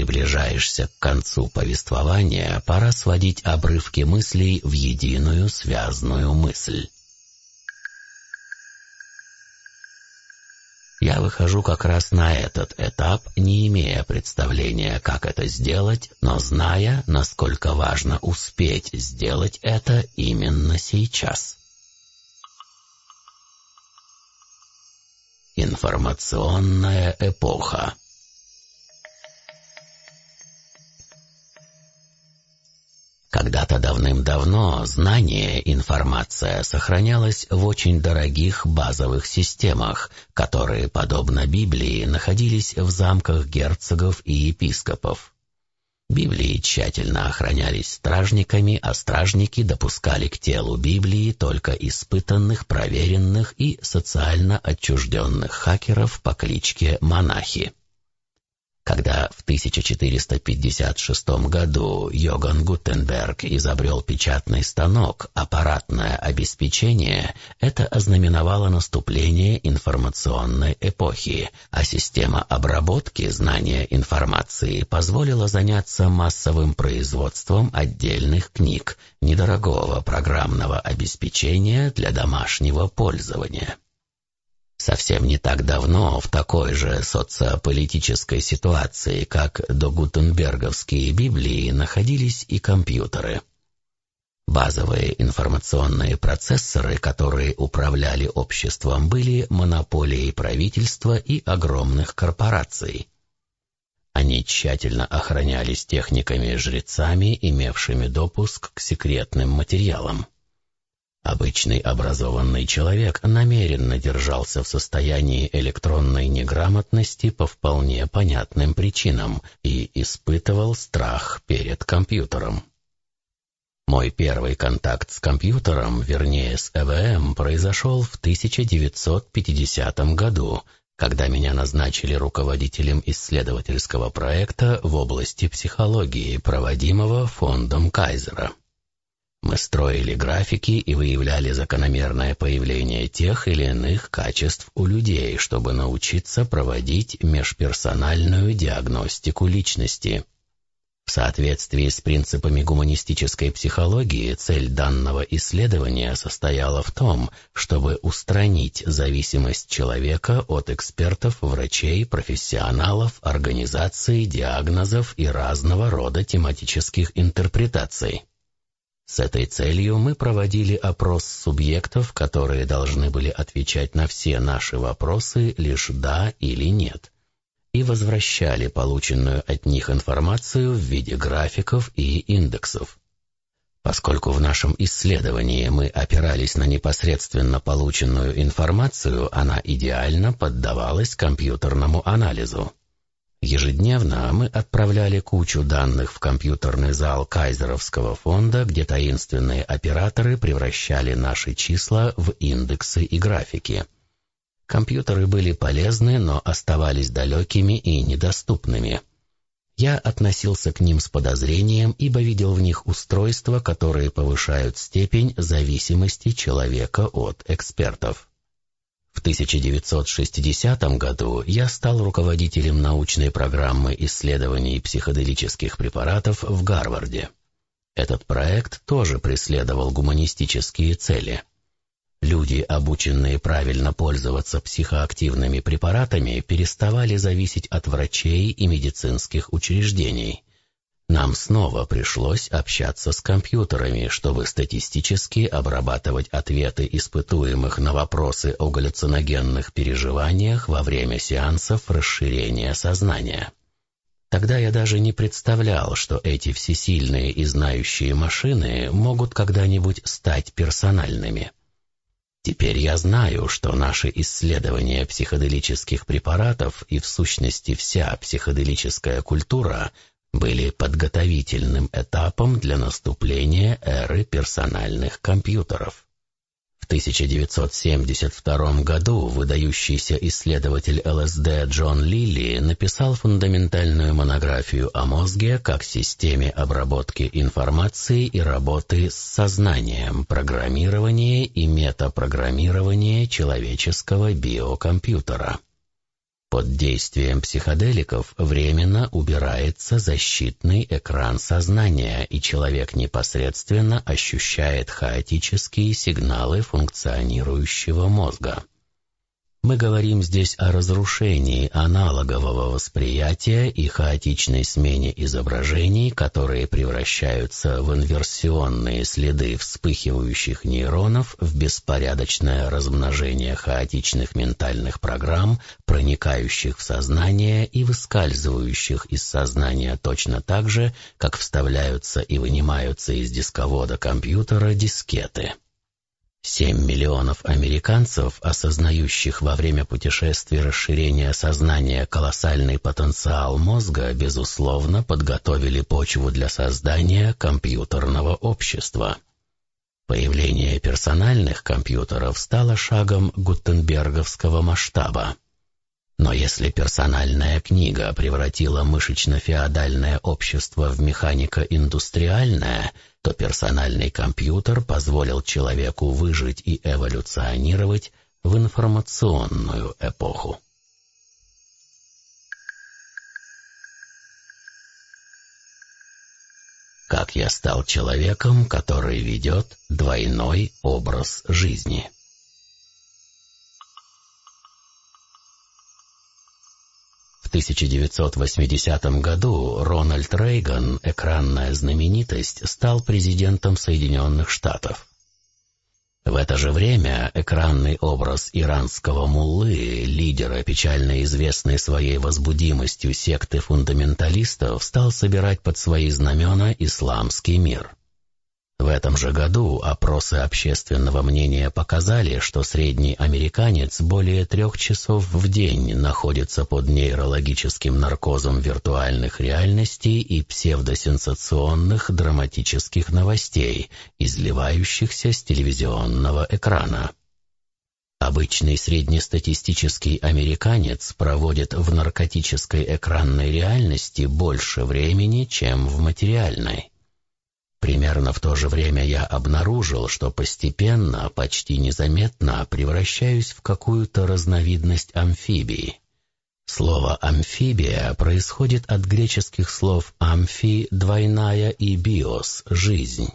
Приближаешься к концу повествования, пора сводить обрывки мыслей в единую связанную мысль. Я выхожу как раз на этот этап, не имея представления, как это сделать, но зная, насколько важно успеть сделать это именно сейчас. Информационная эпоха Когда-то давным-давно знание, информация сохранялась в очень дорогих базовых системах, которые, подобно Библии, находились в замках герцогов и епископов. Библии тщательно охранялись стражниками, а стражники допускали к телу Библии только испытанных, проверенных и социально отчужденных хакеров по кличке Монахи. Когда в 1456 году Йоган Гутенберг изобрел печатный станок, аппаратное обеспечение, это ознаменовало наступление информационной эпохи, а система обработки знания информации позволила заняться массовым производством отдельных книг, недорогого программного обеспечения для домашнего пользования. Совсем не так давно в такой же социополитической ситуации, как до Гутенберговские Библии, находились и компьютеры. Базовые информационные процессоры, которые управляли обществом, были монополией правительства и огромных корпораций. Они тщательно охранялись техниками-жрецами, имевшими допуск к секретным материалам. Обычный образованный человек намеренно держался в состоянии электронной неграмотности по вполне понятным причинам и испытывал страх перед компьютером. Мой первый контакт с компьютером, вернее с ЭВМ, произошел в 1950 году, когда меня назначили руководителем исследовательского проекта в области психологии, проводимого фондом Кайзера. Мы строили графики и выявляли закономерное появление тех или иных качеств у людей, чтобы научиться проводить межперсональную диагностику личности. В соответствии с принципами гуманистической психологии, цель данного исследования состояла в том, чтобы устранить зависимость человека от экспертов, врачей, профессионалов, организаций, диагнозов и разного рода тематических интерпретаций. С этой целью мы проводили опрос субъектов, которые должны были отвечать на все наши вопросы лишь «да» или «нет», и возвращали полученную от них информацию в виде графиков и индексов. Поскольку в нашем исследовании мы опирались на непосредственно полученную информацию, она идеально поддавалась компьютерному анализу. Ежедневно мы отправляли кучу данных в компьютерный зал Кайзеровского фонда, где таинственные операторы превращали наши числа в индексы и графики. Компьютеры были полезны, но оставались далекими и недоступными. Я относился к ним с подозрением, ибо видел в них устройства, которые повышают степень зависимости человека от экспертов. В 1960 году я стал руководителем научной программы исследований психоделических препаратов в Гарварде. Этот проект тоже преследовал гуманистические цели. Люди, обученные правильно пользоваться психоактивными препаратами, переставали зависеть от врачей и медицинских учреждений – нам снова пришлось общаться с компьютерами, чтобы статистически обрабатывать ответы испытуемых на вопросы о галлюциногенных переживаниях во время сеансов расширения сознания. Тогда я даже не представлял, что эти всесильные и знающие машины могут когда-нибудь стать персональными. Теперь я знаю, что наши исследования психоделических препаратов и в сущности вся психоделическая культура были подготовительным этапом для наступления эры персональных компьютеров. 1972 году выдающийся исследователь ЛСД Джон Лилли написал фундаментальную монографию о мозге как системе обработки информации и работы с сознанием, программирование и метапрограммирование человеческого биокомпьютера. Под действием психоделиков временно убирается защитный экран сознания, и человек непосредственно ощущает хаотические сигналы функционирующего мозга. Мы говорим здесь о разрушении аналогового восприятия и хаотичной смене изображений, которые превращаются в инверсионные следы вспыхивающих нейронов в беспорядочное размножение хаотичных ментальных программ, проникающих в сознание и выскальзывающих из сознания точно так же, как вставляются и вынимаются из дисковода компьютера дискеты. Семь миллионов американцев, осознающих во время путешествий расширения сознания колоссальный потенциал мозга, безусловно, подготовили почву для создания компьютерного общества. Появление персональных компьютеров стало шагом гутенберговского масштаба. Но если персональная книга превратила мышечно-феодальное общество в механико-индустриальное, то персональный компьютер позволил человеку выжить и эволюционировать в информационную эпоху. Как я стал человеком, который ведет двойной образ жизни. 1980 году Рональд Рейган, экранная знаменитость, стал президентом Соединенных Штатов. В это же время экранный образ иранского муллы, лидера печально известной своей возбудимостью секты фундаменталистов, стал собирать под свои знамена исламский мир. В этом же году опросы общественного мнения показали, что средний американец более трех часов в день находится под нейрологическим наркозом виртуальных реальностей и псевдосенсационных драматических новостей, изливающихся с телевизионного экрана. Обычный среднестатистический американец проводит в наркотической экранной реальности больше времени, чем в материальной. Примерно в то же время я обнаружил, что постепенно, почти незаметно превращаюсь в какую-то разновидность амфибии. Слово «амфибия» происходит от греческих слов «амфи» — «двойная» и «биос» — «жизнь».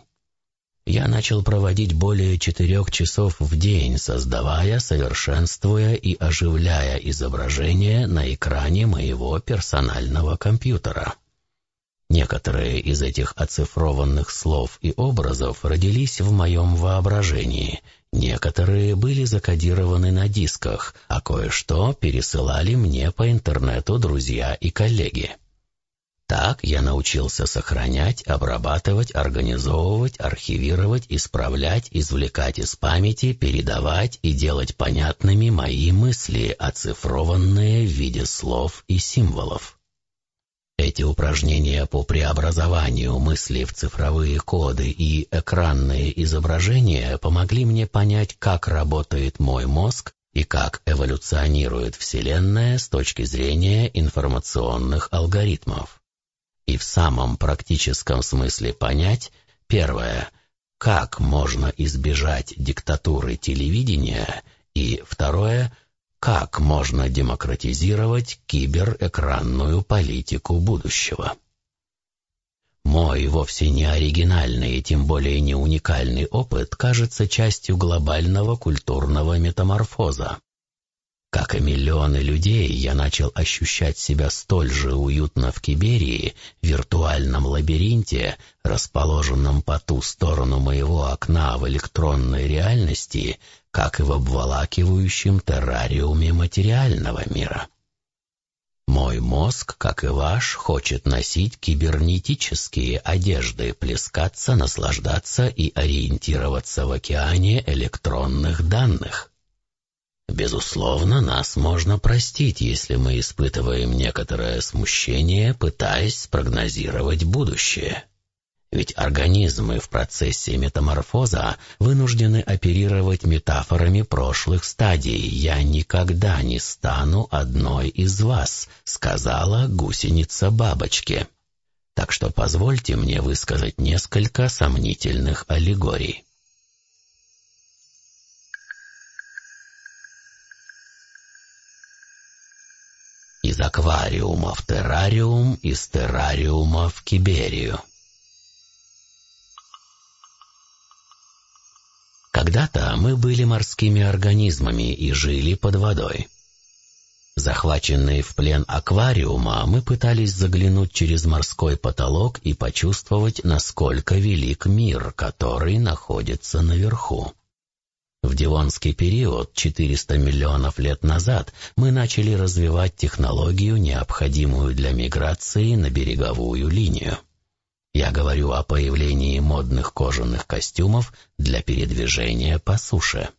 Я начал проводить более четырех часов в день, создавая, совершенствуя и оживляя изображение на экране моего персонального компьютера. Некоторые из этих оцифрованных слов и образов родились в моем воображении, некоторые были закодированы на дисках, а кое-что пересылали мне по интернету друзья и коллеги. Так я научился сохранять, обрабатывать, организовывать, архивировать, исправлять, извлекать из памяти, передавать и делать понятными мои мысли, оцифрованные в виде слов и символов. Эти упражнения по преобразованию мысли в цифровые коды и экранные изображения помогли мне понять, как работает мой мозг и как эволюционирует Вселенная с точки зрения информационных алгоритмов. И в самом практическом смысле понять, первое, как можно избежать диктатуры телевидения, и второе – как можно демократизировать киберэкранную политику будущего. Мой вовсе не оригинальный и тем более не уникальный опыт кажется частью глобального культурного метаморфоза. Как и миллионы людей, я начал ощущать себя столь же уютно в Киберии, виртуальном лабиринте, расположенном по ту сторону моего окна в электронной реальности, как и в обволакивающем террариуме материального мира. Мой мозг, как и ваш, хочет носить кибернетические одежды, плескаться, наслаждаться и ориентироваться в океане электронных данных. Безусловно, нас можно простить, если мы испытываем некоторое смущение, пытаясь спрогнозировать будущее. Ведь организмы в процессе метаморфоза вынуждены оперировать метафорами прошлых стадий. «Я никогда не стану одной из вас», — сказала гусеница бабочки. Так что позвольте мне высказать несколько сомнительных аллегорий. Из аквариума в террариум, из террариума в киберию. Когда-то мы были морскими организмами и жили под водой. Захваченные в плен аквариума, мы пытались заглянуть через морской потолок и почувствовать, насколько велик мир, который находится наверху. В Дивонский период, 400 миллионов лет назад, мы начали развивать технологию, необходимую для миграции на береговую линию. Я говорю о появлении модных кожаных костюмов для передвижения по суше.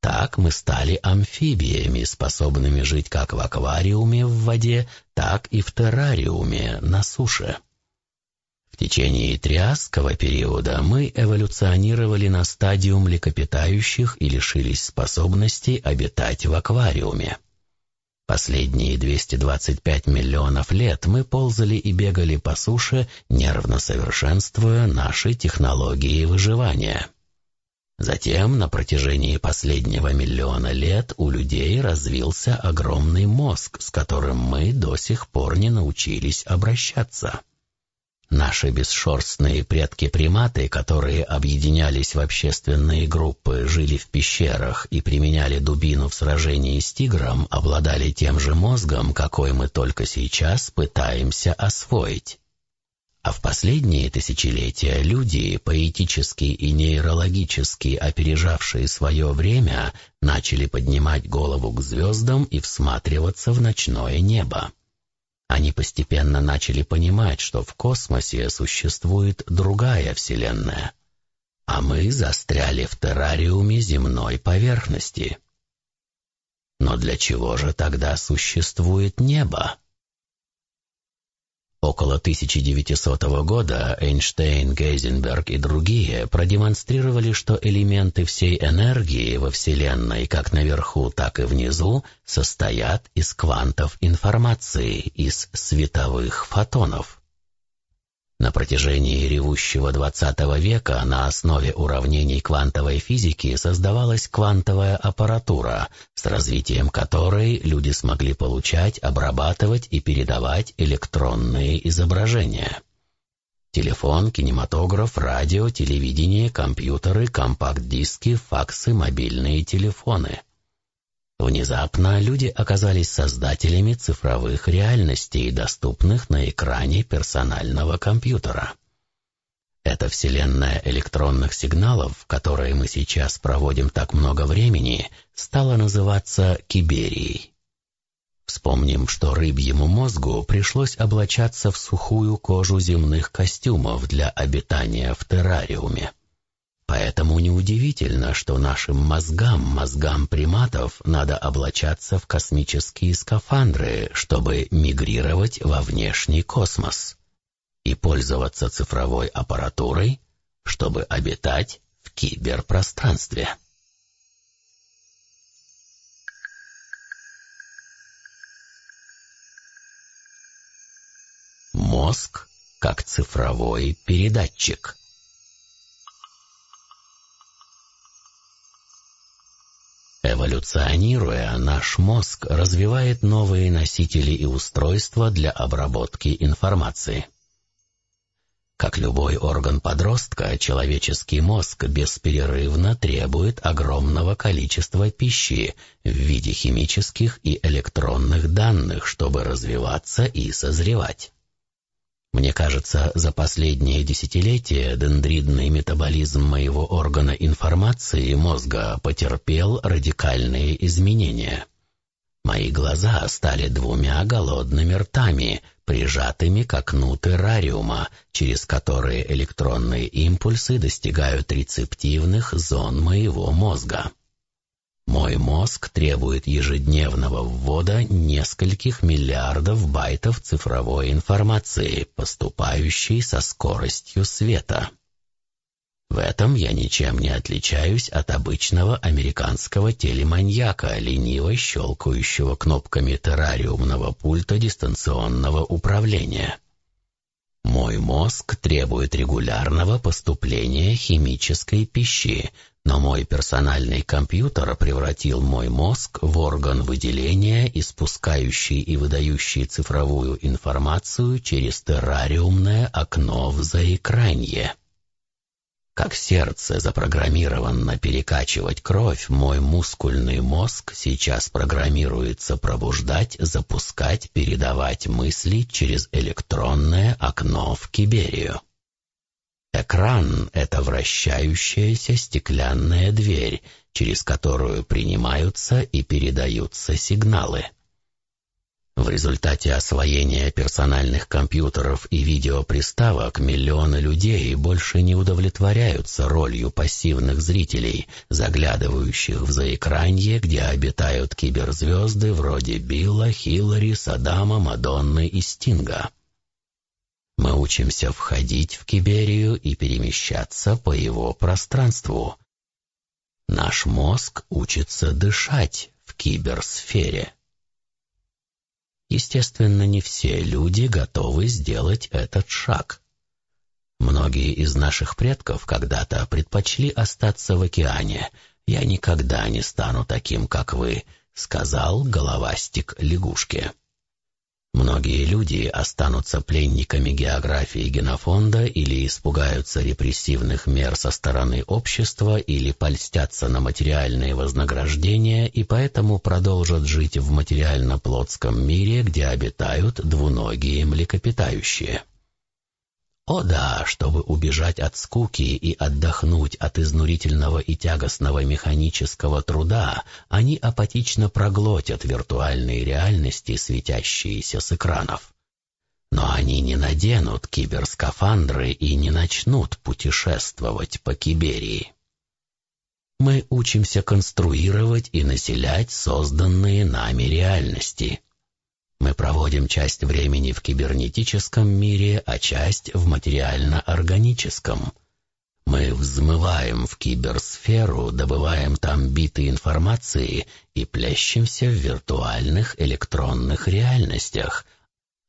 Так мы стали амфибиями, способными жить как в аквариуме в воде, так и в террариуме на суше. В течение триасского периода мы эволюционировали на стадию млекопитающих и лишились способности обитать в аквариуме. Последние 225 миллионов лет мы ползали и бегали по суше, нервно совершенствуя наши технологии выживания. Затем, на протяжении последнего миллиона лет, у людей развился огромный мозг, с которым мы до сих пор не научились обращаться. Наши бесшерстные предки-приматы, которые объединялись в общественные группы, жили в пещерах и применяли дубину в сражении с тигром, обладали тем же мозгом, какой мы только сейчас пытаемся освоить. А в последние тысячелетия люди, поэтически и нейрологически опережавшие свое время, начали поднимать голову к звездам и всматриваться в ночное небо. Они постепенно начали понимать, что в космосе существует другая Вселенная, а мы застряли в террариуме земной поверхности. Но для чего же тогда существует небо? Около 1900 года Эйнштейн, Гейзенберг и другие продемонстрировали, что элементы всей энергии во Вселенной, как наверху, так и внизу, состоят из квантов информации, из световых фотонов. На протяжении ревущего XX века на основе уравнений квантовой физики создавалась квантовая аппаратура, с развитием которой люди смогли получать, обрабатывать и передавать электронные изображения. Телефон, кинематограф, радио, телевидение, компьютеры, компакт-диски, факсы, мобильные телефоны – Внезапно люди оказались создателями цифровых реальностей, доступных на экране персонального компьютера. Эта вселенная электронных сигналов, в которой мы сейчас проводим так много времени, стала называться Киберией. Вспомним, что рыбьему мозгу пришлось облачаться в сухую кожу земных костюмов для обитания в террариуме. Поэтому неудивительно, что нашим мозгам, мозгам приматов, надо облачаться в космические скафандры, чтобы мигрировать во внешний космос и пользоваться цифровой аппаратурой, чтобы обитать в киберпространстве. Мозг как цифровой передатчик – Эволюционируя, наш мозг развивает новые носители и устройства для обработки информации. Как любой орган подростка, человеческий мозг бесперерывно требует огромного количества пищи в виде химических и электронных данных, чтобы развиваться и созревать. Мне кажется, за последние десятилетия дендридный метаболизм моего органа информации мозга потерпел радикальные изменения. Мои глаза стали двумя голодными ртами, прижатыми к окну террариума, через которые электронные импульсы достигают рецептивных зон моего мозга. Мой мозг требует ежедневного ввода нескольких миллиардов байтов цифровой информации, поступающей со скоростью света. В этом я ничем не отличаюсь от обычного американского телеманьяка, лениво щелкающего кнопками террариумного пульта дистанционного управления. Мой мозг требует регулярного поступления химической пищи, но мой персональный компьютер превратил мой мозг в орган выделения, испускающий и выдающий цифровую информацию через террариумное окно в заэкранье. Как сердце запрограммировано перекачивать кровь, мой мускульный мозг сейчас программируется пробуждать, запускать, передавать мысли через электронное окно в Киберию. Экран — это вращающаяся стеклянная дверь, через которую принимаются и передаются сигналы. В результате освоения персональных компьютеров и видеоприставок миллионы людей больше не удовлетворяются ролью пассивных зрителей, заглядывающих в заэкранье, где обитают киберзвезды вроде Билла, Хиллари, Саддама, Мадонны и Стинга. Мы учимся входить в Киберию и перемещаться по его пространству. Наш мозг учится дышать в киберсфере. Естественно, не все люди готовы сделать этот шаг. Многие из наших предков когда-то предпочли остаться в океане. «Я никогда не стану таким, как вы», — сказал головастик лягушке. Многие люди останутся пленниками географии генофонда или испугаются репрессивных мер со стороны общества или польстятся на материальные вознаграждения и поэтому продолжат жить в материально-плотском мире, где обитают двуногие млекопитающие. О да, чтобы убежать от скуки и отдохнуть от изнурительного и тягостного механического труда, они апатично проглотят виртуальные реальности, светящиеся с экранов. Но они не наденут киберскафандры и не начнут путешествовать по Киберии. Мы учимся конструировать и населять созданные нами реальности – мы проводим часть времени в кибернетическом мире, а часть в материально-органическом. Мы взмываем в киберсферу, добываем там биты информации и плещемся в виртуальных электронных реальностях,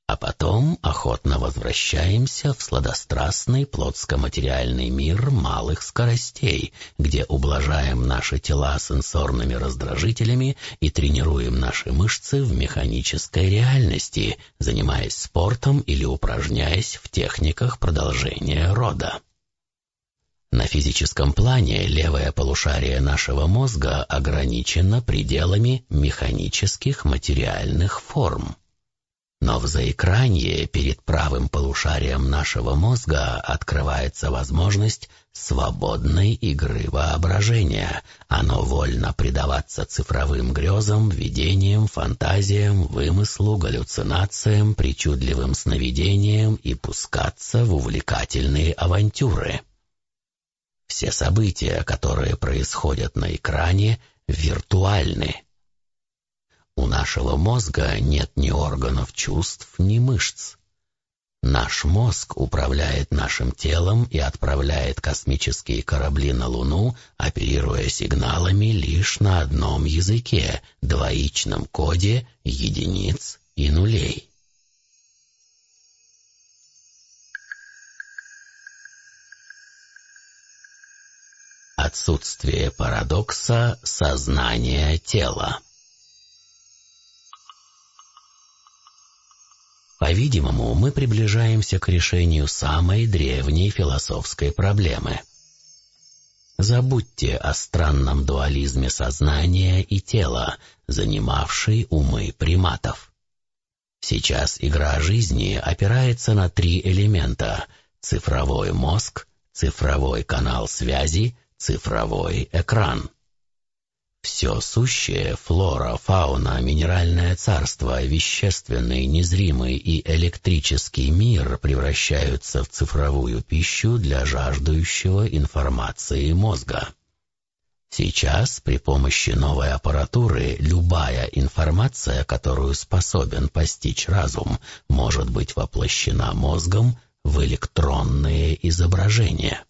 а потом охотно возвращаемся в сладострастный плотско-материальный мир малых скоростей, где ублажаем наши тела сенсорными раздражителями и тренируем наши мышцы в механической реальности, занимаясь спортом или упражняясь в техниках продолжения рода. На физическом плане левое полушарие нашего мозга ограничено пределами механических материальных форм. Но в заэкранье перед правым полушарием нашего мозга открывается возможность свободной игры воображения. Оно вольно предаваться цифровым грезам, видениям, фантазиям, вымыслу, галлюцинациям, причудливым сновидениям и пускаться в увлекательные авантюры. Все события, которые происходят на экране, виртуальны. У нашего мозга нет ни органов чувств, ни мышц. Наш мозг управляет нашим телом и отправляет космические корабли на Луну, оперируя сигналами лишь на одном языке, двоичном коде единиц и нулей. Отсутствие парадокса сознания тела По-видимому, мы приближаемся к решению самой древней философской проблемы. Забудьте о странном дуализме сознания и тела, занимавшей умы приматов. Сейчас игра жизни опирается на три элемента — цифровой мозг, цифровой канал связи, цифровой экран. Все сущее, флора, фауна, минеральное царство, вещественный, незримый и электрический мир превращаются в цифровую пищу для жаждущего информации мозга. Сейчас при помощи новой аппаратуры любая информация, которую способен постичь разум, может быть воплощена мозгом в электронные изображения.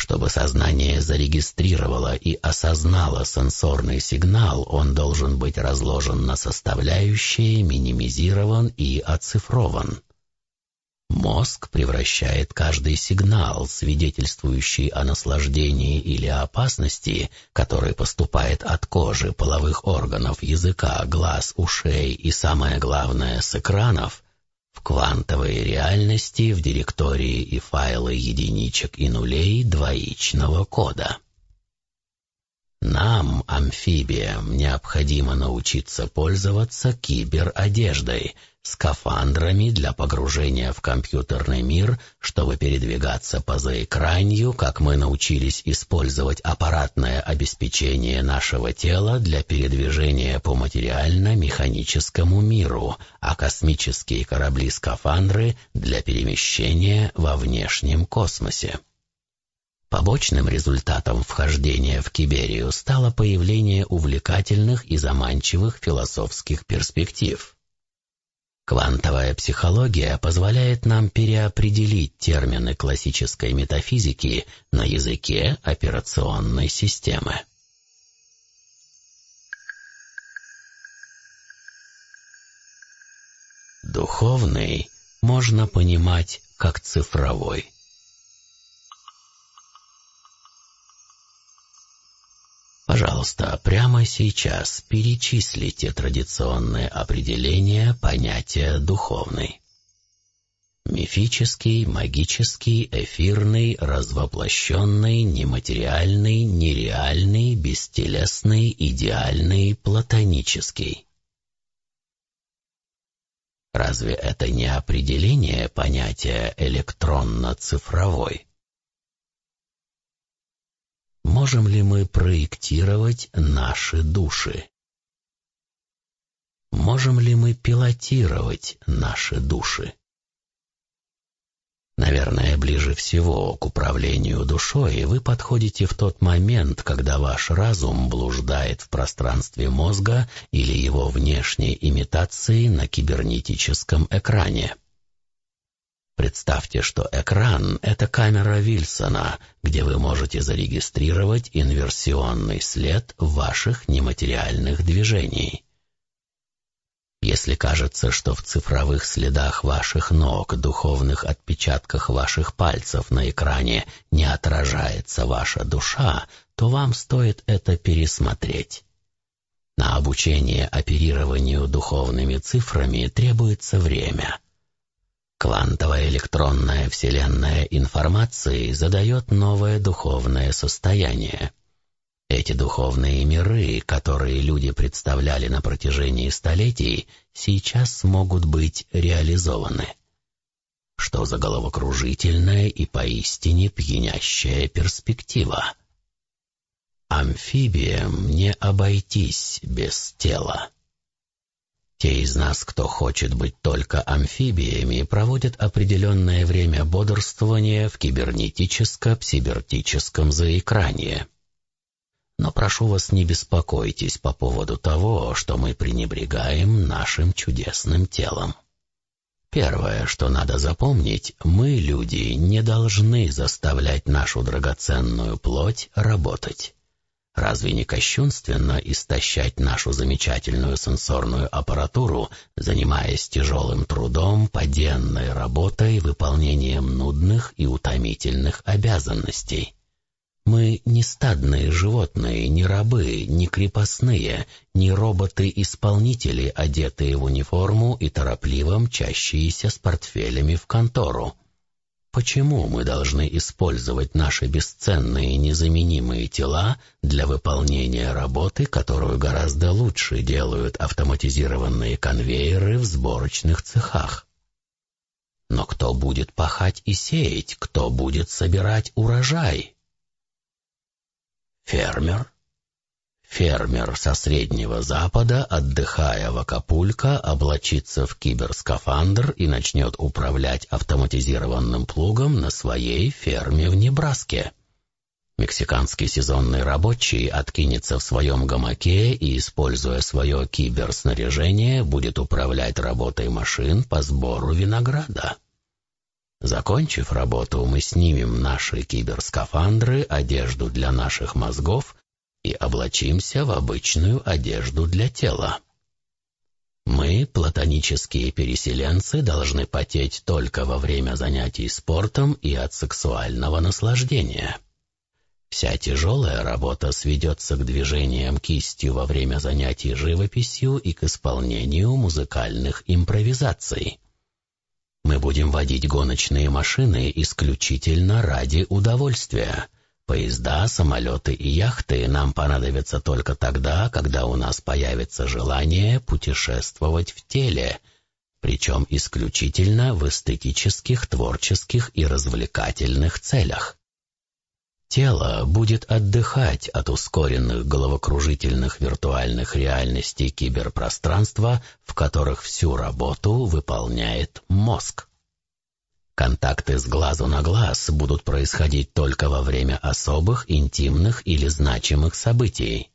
Чтобы сознание зарегистрировало и осознало сенсорный сигнал, он должен быть разложен на составляющие, минимизирован и оцифрован. Мозг превращает каждый сигнал, свидетельствующий о наслаждении или опасности, который поступает от кожи, половых органов, языка, глаз, ушей и, самое главное, с экранов, в квантовой реальности в директории и файлы единичек и нулей двоичного кода. Нам, амфибиям, необходимо научиться пользоваться киберодеждой — скафандрами для погружения в компьютерный мир, чтобы передвигаться по заэкранью, как мы научились использовать аппаратное обеспечение нашего тела для передвижения по материально-механическому миру, а космические корабли-скафандры для перемещения во внешнем космосе. Побочным результатом вхождения в Киберию стало появление увлекательных и заманчивых философских перспектив – Квантовая психология позволяет нам переопределить термины классической метафизики на языке операционной системы. Духовный можно понимать как цифровой. Пожалуйста, прямо сейчас перечислите традиционные определения понятия «духовный». Мифический, магический, эфирный, развоплощенный, нематериальный, нереальный, бестелесный, идеальный, платонический. Разве это не определение понятия электронно-цифровой? Можем ли мы проектировать наши души? Можем ли мы пилотировать наши души? Наверное, ближе всего к управлению душой вы подходите в тот момент, когда ваш разум блуждает в пространстве мозга или его внешней имитации на кибернетическом экране. Представьте, что экран — это камера Вильсона, где вы можете зарегистрировать инверсионный след ваших нематериальных движений. Если кажется, что в цифровых следах ваших ног, духовных отпечатках ваших пальцев на экране не отражается ваша душа, то вам стоит это пересмотреть. На обучение оперированию духовными цифрами требуется время — Квантовая электронная вселенная информации задает новое духовное состояние. Эти духовные миры, которые люди представляли на протяжении столетий, сейчас могут быть реализованы. Что за головокружительная и поистине пьянящая перспектива? Амфибиям не обойтись без тела. Те из нас, кто хочет быть только амфибиями, проводят определенное время бодрствования в кибернетическо-псибертическом заэкрании. Но прошу вас, не беспокойтесь по поводу того, что мы пренебрегаем нашим чудесным телом. Первое, что надо запомнить, мы, люди, не должны заставлять нашу драгоценную плоть работать. Разве не кощунственно истощать нашу замечательную сенсорную аппаратуру, занимаясь тяжелым трудом, поденной работой, выполнением нудных и утомительных обязанностей? Мы не стадные животные, не рабы, не крепостные, не роботы-исполнители, одетые в униформу и торопливо мчащиеся с портфелями в контору. Почему мы должны использовать наши бесценные незаменимые тела для выполнения работы, которую гораздо лучше делают автоматизированные конвейеры в сборочных цехах? Но кто будет пахать и сеять, кто будет собирать урожай? Фермер? Фермер со Среднего Запада, отдыхая в Акапулько, облачится в киберскафандр и начнет управлять автоматизированным плугом на своей ферме в Небраске. Мексиканский сезонный рабочий откинется в своем гамаке и, используя свое киберснаряжение, будет управлять работой машин по сбору винограда. Закончив работу, мы снимем наши киберскафандры, одежду для наших мозгов и облачимся в обычную одежду для тела. Мы, платонические переселенцы, должны потеть только во время занятий спортом и от сексуального наслаждения. Вся тяжелая работа сведется к движениям кистью во время занятий живописью и к исполнению музыкальных импровизаций. Мы будем водить гоночные машины исключительно ради удовольствия. Поезда, самолеты и яхты нам понадобятся только тогда, когда у нас появится желание путешествовать в теле, причем исключительно в эстетических, творческих и развлекательных целях. Тело будет отдыхать от ускоренных головокружительных виртуальных реальностей киберпространства, в которых всю работу выполняет мозг. Контакты с глазу на глаз будут происходить только во время особых, интимных или значимых событий.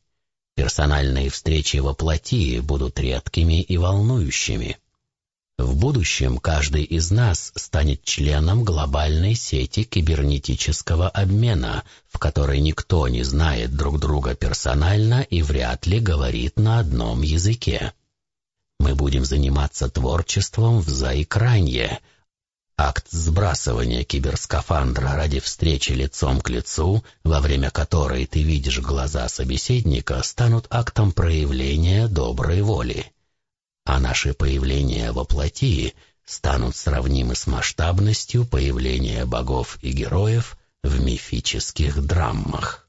Персональные встречи во плоти будут редкими и волнующими. В будущем каждый из нас станет членом глобальной сети кибернетического обмена, в которой никто не знает друг друга персонально и вряд ли говорит на одном языке. Мы будем заниматься творчеством в заэкранье. Акт сбрасывания киберскафандра ради встречи лицом к лицу, во время которой ты видишь глаза собеседника, станут актом проявления доброй воли а наши появления во плоти станут сравнимы с масштабностью появления богов и героев в мифических драмах.